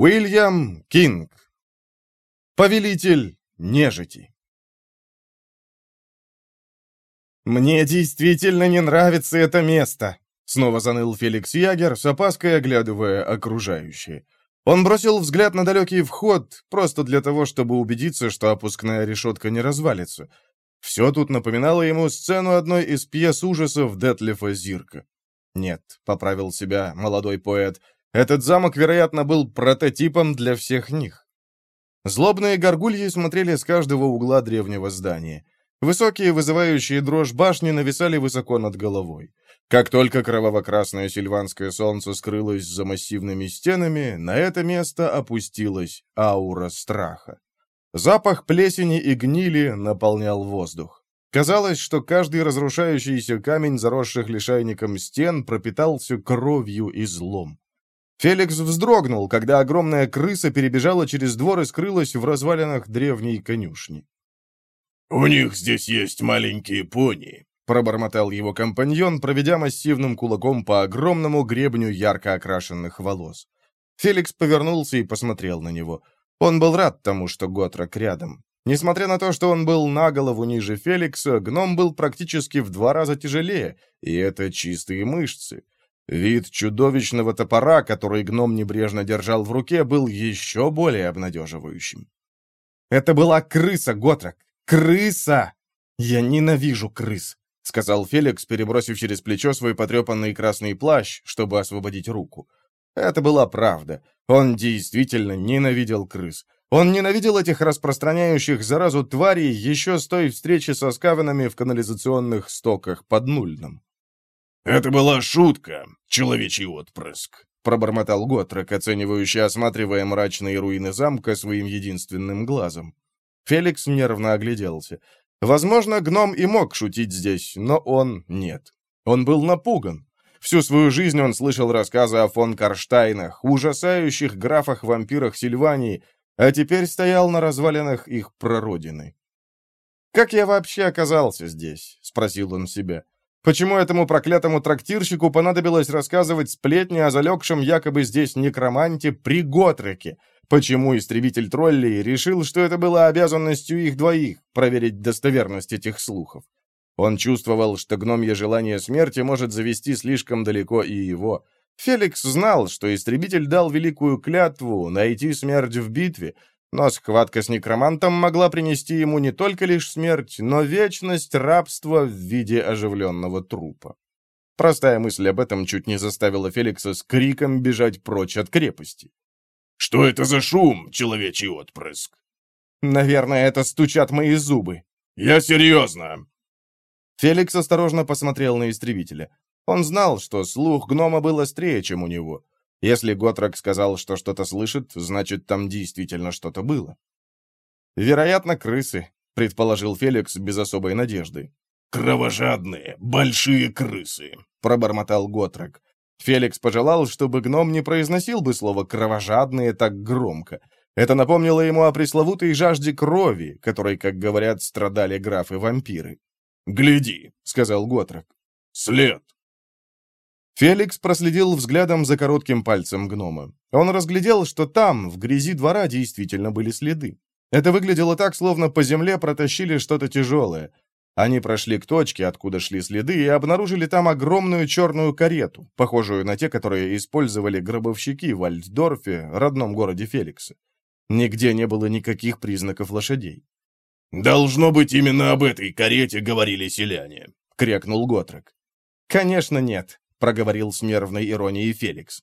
Уильям Кинг. Повелитель нежити. «Мне действительно не нравится это место», — снова заныл Феликс Ягер, с опаской оглядывая окружающие. Он бросил взгляд на далекий вход, просто для того, чтобы убедиться, что опускная решетка не развалится. Все тут напоминало ему сцену одной из пьес ужасов Детлифа Зирка. «Нет», — поправил себя молодой поэт, — этот замок, вероятно, был прототипом для всех них. Злобные горгульи смотрели с каждого угла древнего здания. Высокие, вызывающие дрожь башни нависали высоко над головой. Как только кроваво-красное сильванское солнце скрылось за массивными стенами, на это место опустилась аура страха. Запах плесени и гнили наполнял воздух. Казалось, что каждый разрушающийся камень, заросших лишайником стен, пропитался кровью и злом. Феликс вздрогнул, когда огромная крыса перебежала через двор и скрылась в развалинах древней конюшни. «У них здесь есть маленькие пони», — пробормотал его компаньон, проведя массивным кулаком по огромному гребню ярко окрашенных волос. Феликс повернулся и посмотрел на него. Он был рад тому, что Готрок рядом. Несмотря на то, что он был на голову ниже Феликса, гном был практически в два раза тяжелее, и это чистые мышцы. Вид чудовищного топора, который гном небрежно держал в руке, был еще более обнадеживающим. «Это была крыса, Готрак! Крыса! Я ненавижу крыс!» — сказал Феликс, перебросив через плечо свой потрепанный красный плащ, чтобы освободить руку. Это была правда. Он действительно ненавидел крыс. Он ненавидел этих распространяющих заразу тварей еще с той встречи со скавинами в канализационных стоках под Нульном. «Это была шутка, человечий отпрыск», — пробормотал Готрек, оценивающий, осматривая мрачные руины замка своим единственным глазом. Феликс нервно огляделся. Возможно, гном и мог шутить здесь, но он нет. Он был напуган. Всю свою жизнь он слышал рассказы о фон Карштайнах, ужасающих графах-вампирах Сильвании, а теперь стоял на развалинах их прародины. «Как я вообще оказался здесь?» — спросил он себя. Почему этому проклятому трактирщику понадобилось рассказывать сплетни о залегшем якобы здесь некроманте при Готреке? Почему истребитель троллей решил, что это было обязанностью их двоих проверить достоверность этих слухов? Он чувствовал, что гномье желание смерти может завести слишком далеко и его. Феликс знал, что истребитель дал великую клятву найти смерть в битве, но схватка с некромантом могла принести ему не только лишь смерть, но вечность рабства в виде оживленного трупа. Простая мысль об этом чуть не заставила Феликса с криком бежать прочь от крепости. «Что это за шум, человечий отпрыск?» «Наверное, это стучат мои зубы». «Я серьезно!» Феликс осторожно посмотрел на истребителя. Он знал, что слух гнома был острее, чем у него. Если Готрок сказал, что что-то слышит, значит, там действительно что-то было. «Вероятно, крысы», — предположил Феликс без особой надежды. «Кровожадные, большие крысы», — пробормотал Готрок. Феликс пожелал, чтобы гном не произносил бы слово «кровожадные» так громко. Это напомнило ему о пресловутой жажде крови, которой, как говорят, страдали графы-вампиры. «Гляди», — сказал Готрок. «След». Феликс проследил взглядом за коротким пальцем гнома. Он разглядел, что там, в грязи двора, действительно были следы. Это выглядело так, словно по земле протащили что-то тяжелое. Они прошли к точке, откуда шли следы, и обнаружили там огромную черную карету, похожую на те, которые использовали гробовщики в Альтдорфе, родном городе Феликса. Нигде не было никаких признаков лошадей. «Должно быть, именно об этой карете говорили селяне», — крякнул Готрек. «Конечно нет», — проговорил с нервной иронией Феликс.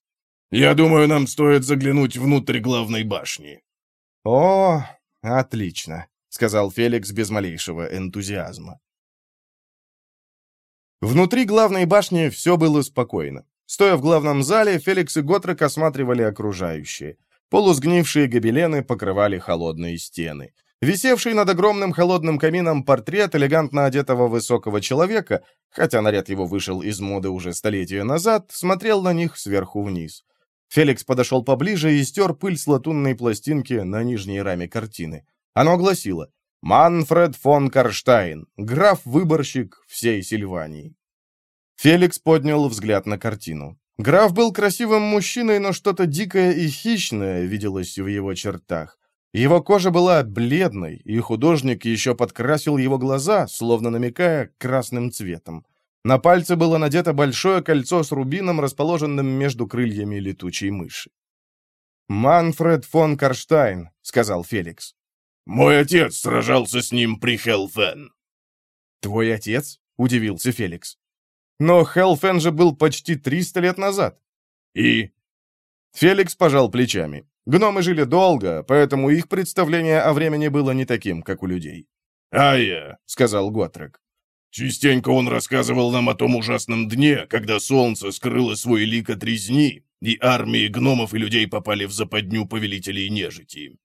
«Я думаю, нам стоит заглянуть внутрь главной башни». «О, отлично», — сказал Феликс без малейшего энтузиазма. Внутри главной башни все было спокойно. Стоя в главном зале, Феликс и Готрек осматривали окружающие. Полусгнившие гобелены покрывали холодные стены висевший над огромным холодным камином портрет элегантно одетого высокого человека, хотя наряд его вышел из моды уже столетия назад, смотрел на них сверху вниз. Феликс подошел поближе и стер пыль с латунной пластинки на нижней раме картины. Оно гласило «Манфред фон Карштайн, граф-выборщик всей Сильвании». Феликс поднял взгляд на картину. Граф был красивым мужчиной, но что-то дикое и хищное виделось в его чертах. Его кожа была бледной, и художник еще подкрасил его глаза, словно намекая красным цветом. На пальце было надето большое кольцо с рубином, расположенным между крыльями летучей мыши. «Манфред фон Карштайн», — сказал Феликс. «Мой отец сражался с ним при Хелфен». «Твой отец?» — удивился Феликс. «Но Хелфен же был почти 300 лет назад». «И?» Феликс пожал плечами. Гномы жили долго, поэтому их представление о времени было не таким, как у людей. «Ая», — сказал Готрек, — «частенько он рассказывал нам о том ужасном дне, когда солнце скрыло свой лик от резни, и армии гномов и людей попали в западню повелителей нежити».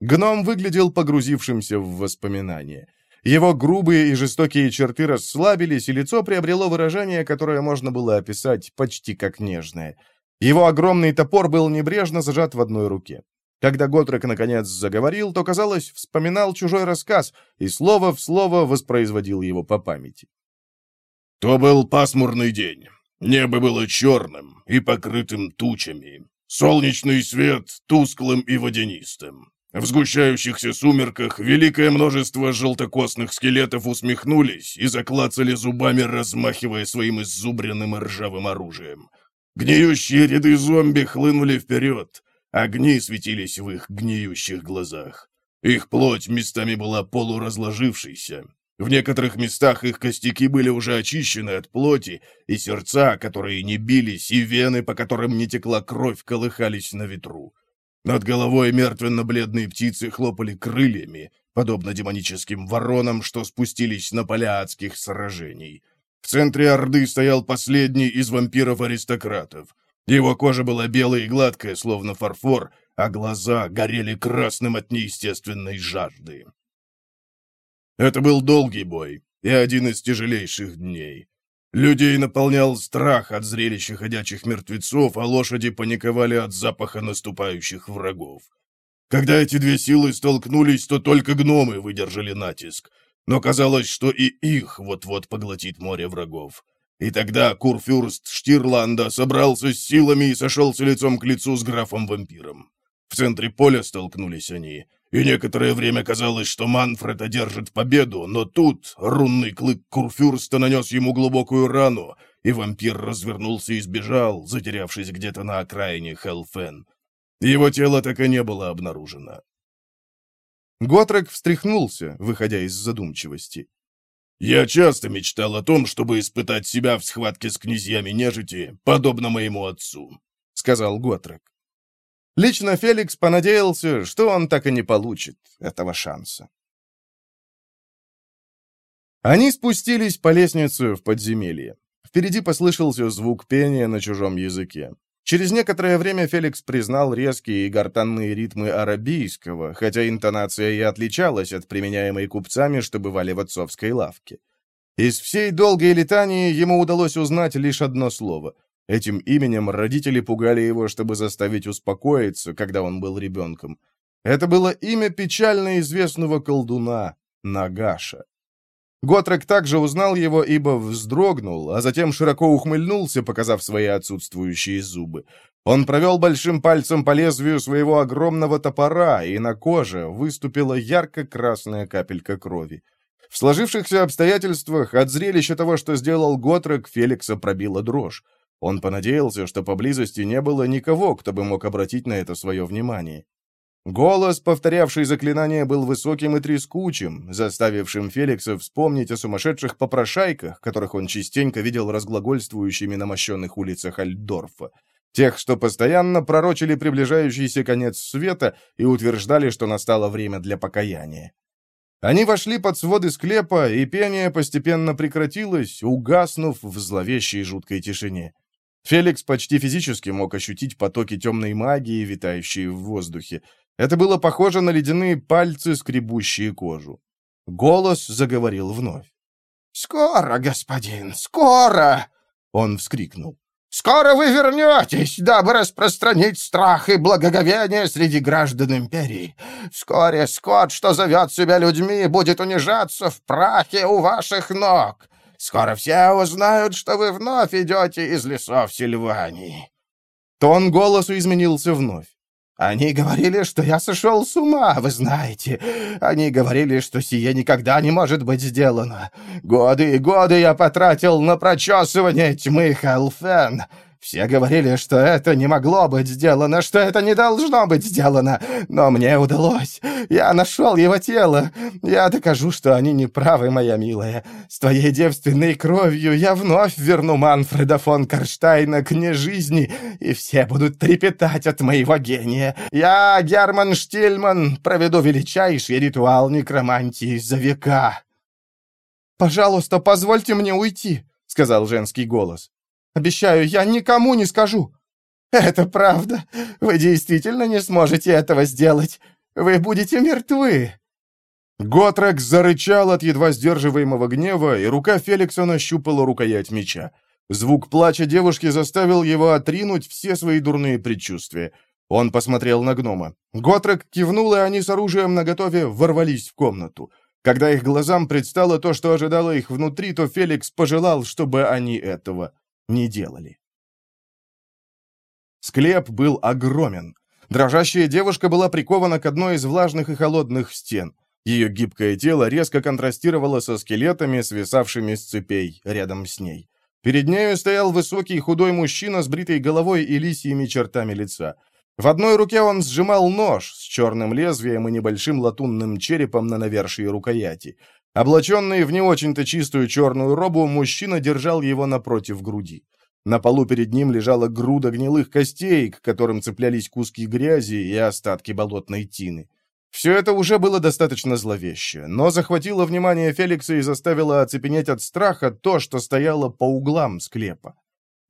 Гном выглядел погрузившимся в воспоминания. Его грубые и жестокие черты расслабились, и лицо приобрело выражение, которое можно было описать почти как нежное — его огромный топор был небрежно зажат в одной руке. Когда Готрек наконец заговорил, то, казалось, вспоминал чужой рассказ и слово в слово воспроизводил его по памяти. «То был пасмурный день. Небо было черным и покрытым тучами. Солнечный свет тусклым и водянистым. В сгущающихся сумерках великое множество желтокосных скелетов усмехнулись и заклацали зубами, размахивая своим изубренным ржавым оружием. Гниющие ряды зомби хлынули вперед. Огни светились в их гниющих глазах. Их плоть местами была полуразложившейся. В некоторых местах их костяки были уже очищены от плоти, и сердца, которые не бились, и вены, по которым не текла кровь, колыхались на ветру. Над головой мертвенно-бледные птицы хлопали крыльями, подобно демоническим воронам, что спустились на поля адских сражений — в центре Орды стоял последний из вампиров-аристократов. Его кожа была белая и гладкая, словно фарфор, а глаза горели красным от неестественной жажды. Это был долгий бой и один из тяжелейших дней. Людей наполнял страх от зрелища ходячих мертвецов, а лошади паниковали от запаха наступающих врагов. Когда эти две силы столкнулись, то только гномы выдержали натиск — но казалось, что и их вот-вот поглотит море врагов. И тогда курфюрст Штирланда собрался с силами и сошелся лицом к лицу с графом-вампиром. В центре поля столкнулись они, и некоторое время казалось, что Манфред одержит победу, но тут рунный клык курфюрста нанес ему глубокую рану, и вампир развернулся и сбежал, затерявшись где-то на окраине Хелфен. Его тело так и не было обнаружено. Готрек встряхнулся, выходя из задумчивости. «Я часто мечтал о том, чтобы испытать себя в схватке с князьями нежити, подобно моему отцу», — сказал Готрек. Лично Феликс понадеялся, что он так и не получит этого шанса. Они спустились по лестнице в подземелье. Впереди послышался звук пения на чужом языке. Через некоторое время Феликс признал резкие и гортанные ритмы арабийского, хотя интонация и отличалась от применяемой купцами, что бывали в отцовской лавке. Из всей долгой летании ему удалось узнать лишь одно слово. Этим именем родители пугали его, чтобы заставить успокоиться, когда он был ребенком. Это было имя печально известного колдуна Нагаша. Готрек также узнал его, ибо вздрогнул, а затем широко ухмыльнулся, показав свои отсутствующие зубы. Он провел большим пальцем по лезвию своего огромного топора, и на коже выступила ярко-красная капелька крови. В сложившихся обстоятельствах от зрелища того, что сделал Готрек, Феликса пробила дрожь. Он понадеялся, что поблизости не было никого, кто бы мог обратить на это свое внимание. Голос, повторявший заклинание, был высоким и трескучим, заставившим Феликса вспомнить о сумасшедших попрошайках, которых он частенько видел разглагольствующими на мощенных улицах Альдорфа. Тех, что постоянно пророчили приближающийся конец света и утверждали, что настало время для покаяния. Они вошли под своды склепа, и пение постепенно прекратилось, угаснув в зловещей жуткой тишине. Феликс почти физически мог ощутить потоки темной магии, витающие в воздухе. Это было похоже на ледяные пальцы, скребущие кожу. Голос заговорил вновь. «Скоро, господин, скоро!» — он вскрикнул. «Скоро вы вернетесь, дабы распространить страх и благоговение среди граждан империи. Вскоре скот, что зовет себя людьми, будет унижаться в прахе у ваших ног. Скоро все узнают, что вы вновь идете из лесов Сильвании». Тон голосу изменился вновь. Они говорили, что я сошел с ума, вы знаете. Они говорили, что сие никогда не может быть сделано. Годы и годы я потратил на прочесывание тьмы Хелфен. Все говорили, что это не могло быть сделано, что это не должно быть сделано. Но мне удалось. Я нашел его тело. Я докажу, что они не правы, моя милая. С твоей девственной кровью я вновь верну Манфреда фон Карштайна к нежизни, и все будут трепетать от моего гения. Я, Герман Штильман, проведу величайший ритуал некромантии за века. «Пожалуйста, позвольте мне уйти», — сказал женский голос. Обещаю, я никому не скажу. Это правда. Вы действительно не сможете этого сделать. Вы будете мертвы. Готрек зарычал от едва сдерживаемого гнева, и рука Феликса нащупала рукоять меча. Звук плача девушки заставил его отринуть все свои дурные предчувствия. Он посмотрел на гнома. Готрек кивнул, и они с оружием наготове ворвались в комнату. Когда их глазам предстало то, что ожидало их внутри, то Феликс пожелал, чтобы они этого не делали. Склеп был огромен. Дрожащая девушка была прикована к одной из влажных и холодных стен. Ее гибкое тело резко контрастировало со скелетами, свисавшими с цепей рядом с ней. Перед нею стоял высокий худой мужчина с бритой головой и лисьими чертами лица. В одной руке он сжимал нож с черным лезвием и небольшим латунным черепом на навершии рукояти. Облаченный в не очень-то чистую черную робу, мужчина держал его напротив груди. На полу перед ним лежала груда гнилых костей, к которым цеплялись куски грязи и остатки болотной тины. Все это уже было достаточно зловеще, но захватило внимание Феликса и заставило оцепенеть от страха то, что стояло по углам склепа.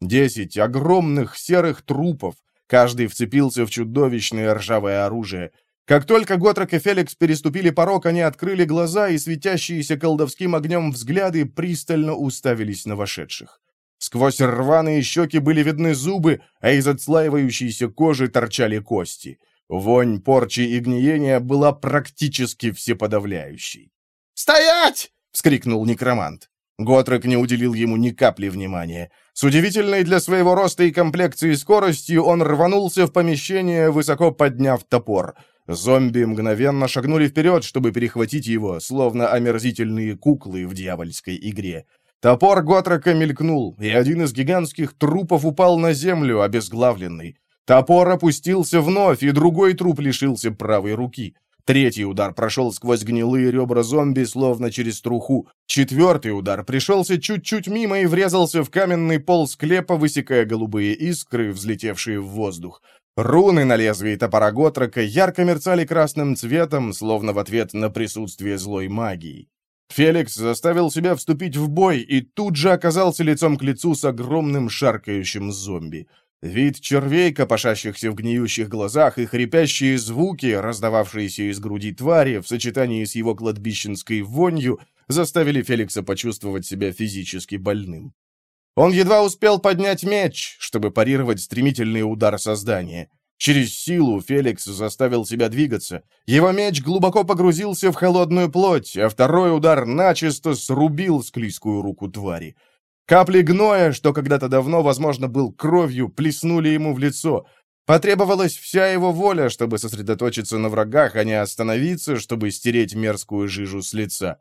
Десять огромных серых трупов, каждый вцепился в чудовищное ржавое оружие, как только Готрок и Феликс переступили порог, они открыли глаза и, светящиеся колдовским огнем взгляды, пристально уставились на вошедших. Сквозь рваные щеки были видны зубы, а из отслаивающейся кожи торчали кости. Вонь порчи и гниения была практически всеподавляющей. «Стоять!» — вскрикнул некромант. Готрек не уделил ему ни капли внимания. С удивительной для своего роста и комплекции скоростью он рванулся в помещение, высоко подняв топор — Зомби мгновенно шагнули вперед, чтобы перехватить его, словно омерзительные куклы в дьявольской игре. Топор Готрока мелькнул, и один из гигантских трупов упал на землю, обезглавленный. Топор опустился вновь, и другой труп лишился правой руки. Третий удар прошел сквозь гнилые ребра зомби, словно через труху. Четвертый удар пришелся чуть-чуть мимо и врезался в каменный пол склепа, высекая голубые искры, взлетевшие в воздух. Руны на лезвии топора Готрока ярко мерцали красным цветом, словно в ответ на присутствие злой магии. Феликс заставил себя вступить в бой и тут же оказался лицом к лицу с огромным шаркающим зомби. Вид червей, копошащихся в гниющих глазах, и хрипящие звуки, раздававшиеся из груди твари в сочетании с его кладбищенской вонью, заставили Феликса почувствовать себя физически больным. Он едва успел поднять меч, чтобы парировать стремительный удар создания. Через силу Феликс заставил себя двигаться. Его меч глубоко погрузился в холодную плоть, а второй удар начисто срубил склизкую руку твари. Капли гноя, что когда-то давно, возможно, был кровью, плеснули ему в лицо. Потребовалась вся его воля, чтобы сосредоточиться на врагах, а не остановиться, чтобы стереть мерзкую жижу с лица.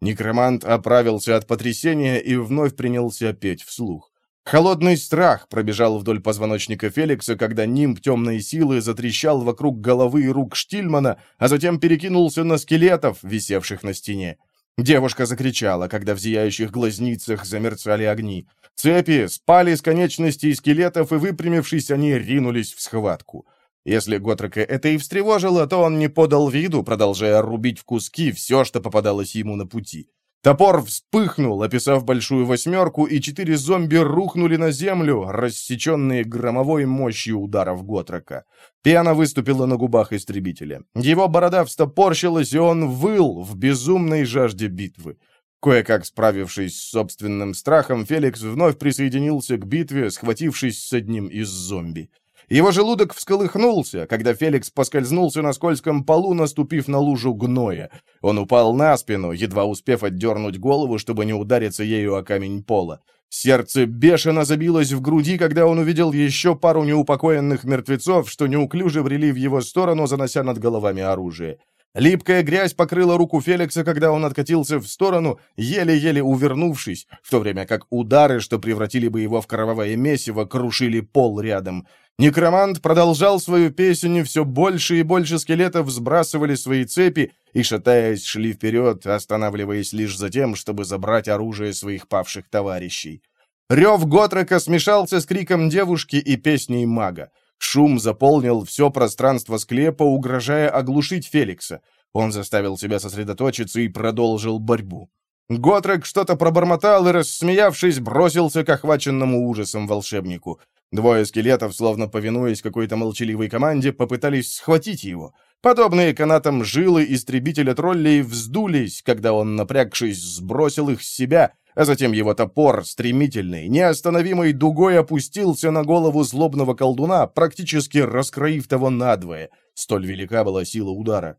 Некромант оправился от потрясения и вновь принялся петь вслух. Холодный страх пробежал вдоль позвоночника Феликса, когда нимб темной силы затрещал вокруг головы и рук Штильмана, а затем перекинулся на скелетов, висевших на стене. Девушка закричала, когда в зияющих глазницах замерцали огни. Цепи спали с конечностей скелетов, и, выпрямившись, они ринулись в схватку. Если Готрека это и встревожило, то он не подал виду, продолжая рубить в куски все, что попадалось ему на пути. Топор вспыхнул, описав большую восьмерку, и четыре зомби рухнули на землю, рассеченные громовой мощью ударов Готрека. Пена выступила на губах истребителя. Его борода встопорщилась, и он выл в безумной жажде битвы. Кое-как справившись с собственным страхом, Феликс вновь присоединился к битве, схватившись с одним из зомби. Его желудок всколыхнулся, когда Феликс поскользнулся на скользком полу, наступив на лужу гноя. Он упал на спину, едва успев отдернуть голову, чтобы не удариться ею о камень пола. Сердце бешено забилось в груди, когда он увидел еще пару неупокоенных мертвецов, что неуклюже врели в его сторону, занося над головами оружие. Липкая грязь покрыла руку Феликса, когда он откатился в сторону, еле-еле увернувшись, в то время как удары, что превратили бы его в кровавое месиво, крушили пол рядом. Некромант продолжал свою песню, все больше и больше скелетов сбрасывали свои цепи и, шатаясь, шли вперед, останавливаясь лишь за тем, чтобы забрать оружие своих павших товарищей. Рев Готрека смешался с криком девушки и песней мага. Шум заполнил все пространство склепа, угрожая оглушить Феликса. Он заставил себя сосредоточиться и продолжил борьбу. Готрек что-то пробормотал и, рассмеявшись, бросился к охваченному ужасом волшебнику. Двое скелетов, словно повинуясь какой-то молчаливой команде, попытались схватить его. Подобные канатам жилы истребителя троллей вздулись, когда он, напрягшись, сбросил их с себя, а затем его топор, стремительный, неостановимой дугой опустился на голову злобного колдуна, практически раскроив того надвое. Столь велика была сила удара.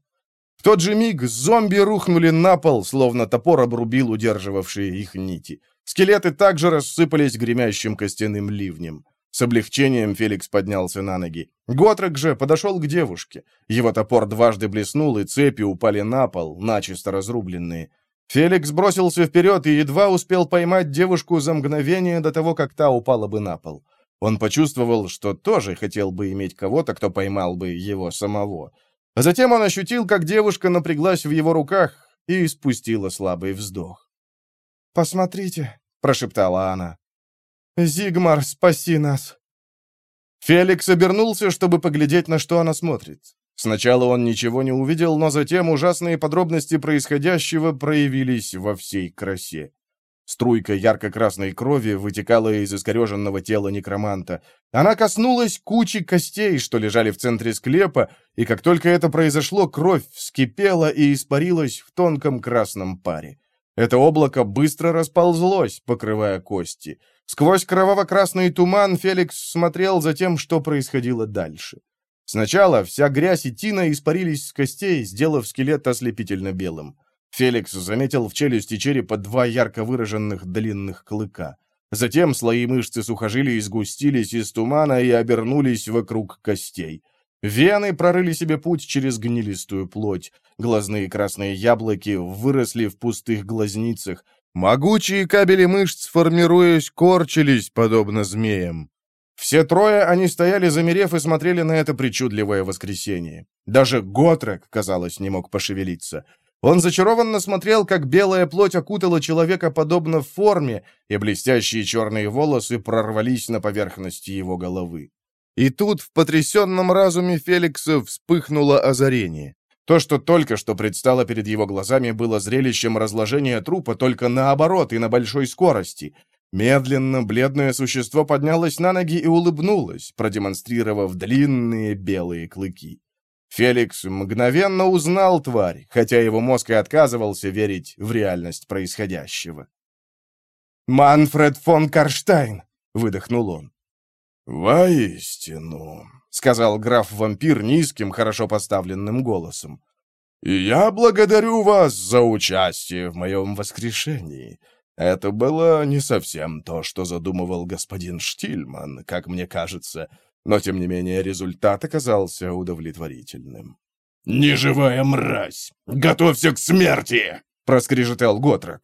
В тот же миг зомби рухнули на пол, словно топор обрубил удерживавшие их нити. Скелеты также рассыпались гремящим костяным ливнем. С облегчением Феликс поднялся на ноги. Готрек же подошел к девушке. Его топор дважды блеснул, и цепи упали на пол, начисто разрубленные. Феликс бросился вперед и едва успел поймать девушку за мгновение до того, как та упала бы на пол. Он почувствовал, что тоже хотел бы иметь кого-то, кто поймал бы его самого. Затем он ощутил, как девушка напряглась в его руках и испустила слабый вздох. «Посмотрите», — прошептала она. «Зигмар, спаси нас!» Феликс обернулся, чтобы поглядеть, на что она смотрит. Сначала он ничего не увидел, но затем ужасные подробности происходящего проявились во всей красе. Струйка ярко-красной крови вытекала из искореженного тела некроманта. Она коснулась кучи костей, что лежали в центре склепа, и как только это произошло, кровь вскипела и испарилась в тонком красном паре. Это облако быстро расползлось, покрывая кости. Сквозь кроваво-красный туман Феликс смотрел за тем, что происходило дальше. Сначала вся грязь и тина испарились с костей, сделав скелет ослепительно белым. Феликс заметил в челюсти черепа два ярко выраженных длинных клыка. Затем слои мышцы сухожилий сгустились из тумана и обернулись вокруг костей. Вены прорыли себе путь через гнилистую плоть. Глазные красные яблоки выросли в пустых глазницах — Могучие кабели мышц, формируясь, корчились, подобно змеям. Все трое они стояли, замерев, и смотрели на это причудливое воскресенье. Даже Готрек, казалось, не мог пошевелиться. Он зачарованно смотрел, как белая плоть окутала человека подобно форме, и блестящие черные волосы прорвались на поверхности его головы. И тут в потрясенном разуме Феликса вспыхнуло озарение. То, что только что предстало перед его глазами, было зрелищем разложения трупа только наоборот и на большой скорости. Медленно бледное существо поднялось на ноги и улыбнулось, продемонстрировав длинные белые клыки. Феликс мгновенно узнал тварь, хотя его мозг и отказывался верить в реальность происходящего. «Манфред фон Карштайн!» — выдохнул он. «Воистину!» — сказал граф-вампир низким, хорошо поставленным голосом. «Я благодарю вас за участие в моем воскрешении. Это было не совсем то, что задумывал господин Штильман, как мне кажется, но, тем не менее, результат оказался удовлетворительным». «Неживая мразь! Готовься к смерти!» — проскрежетал Готрок.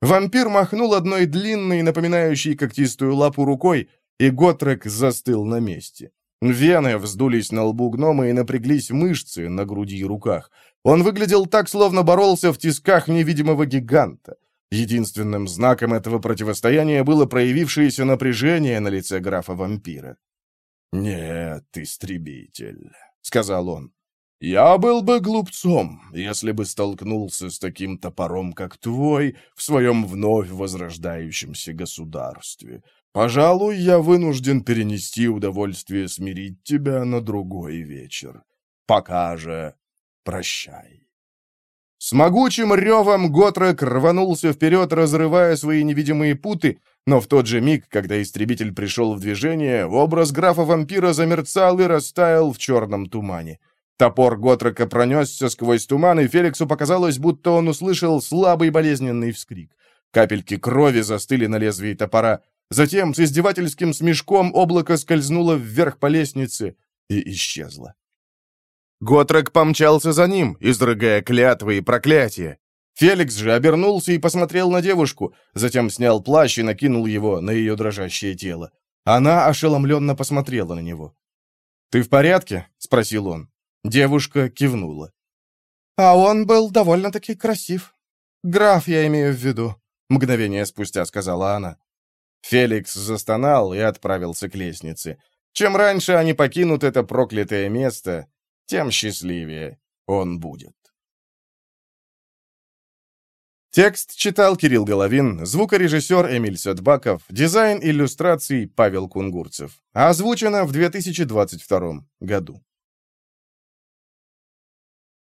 Вампир махнул одной длинной, напоминающей когтистую лапу рукой, и Готрек застыл на месте. Вены вздулись на лбу гнома и напряглись мышцы на груди и руках. Он выглядел так, словно боролся в тисках невидимого гиганта. Единственным знаком этого противостояния было проявившееся напряжение на лице графа-вампира. «Нет, истребитель», — сказал он. «Я был бы глупцом, если бы столкнулся с таким топором, как твой, в своем вновь возрождающемся государстве». Пожалуй, я вынужден перенести удовольствие смирить тебя на другой вечер. Пока же прощай. С могучим ревом Готрек рванулся вперед, разрывая свои невидимые путы, но в тот же миг, когда истребитель пришел в движение, образ графа-вампира замерцал и растаял в черном тумане. Топор Готрека пронесся сквозь туман, и Феликсу показалось, будто он услышал слабый болезненный вскрик. Капельки крови застыли на лезвии топора. Затем с издевательским смешком облако скользнуло вверх по лестнице и исчезло. Готрек помчался за ним, изрыгая клятвы и проклятия. Феликс же обернулся и посмотрел на девушку, затем снял плащ и накинул его на ее дрожащее тело. Она ошеломленно посмотрела на него. «Ты в порядке?» — спросил он. Девушка кивнула. «А он был довольно-таки красив. Граф я имею в виду», — мгновение спустя сказала она. Феликс застонал и отправился к лестнице. Чем раньше они покинут это проклятое место, тем счастливее он будет. Текст читал Кирилл Головин, звукорежиссер Эмиль Сетбаков, дизайн иллюстраций Павел Кунгурцев. Озвучено в 2022 году.